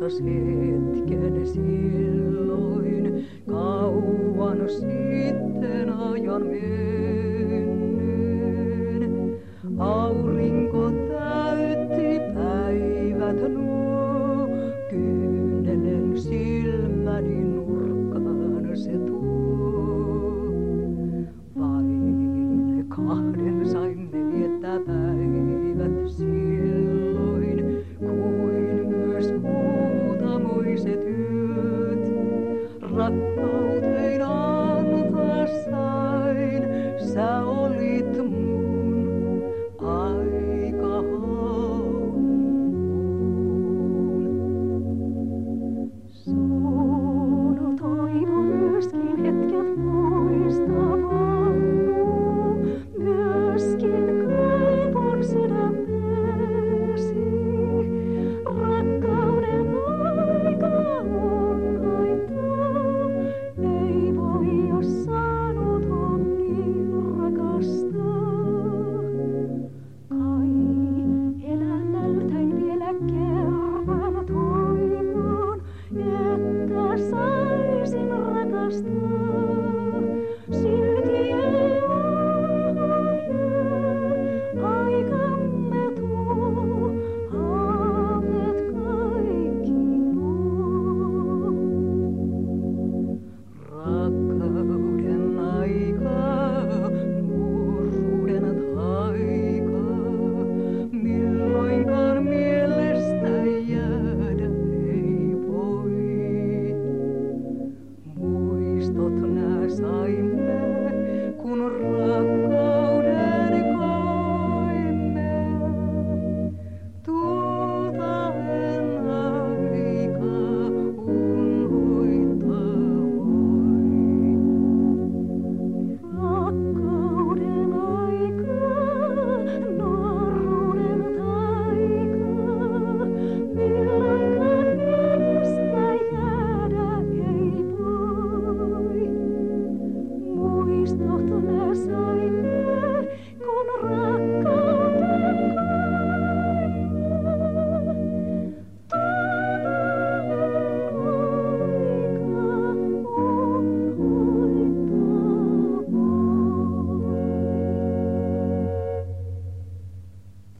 viisas hetken silloin, kauan sitten ajan menee. Run.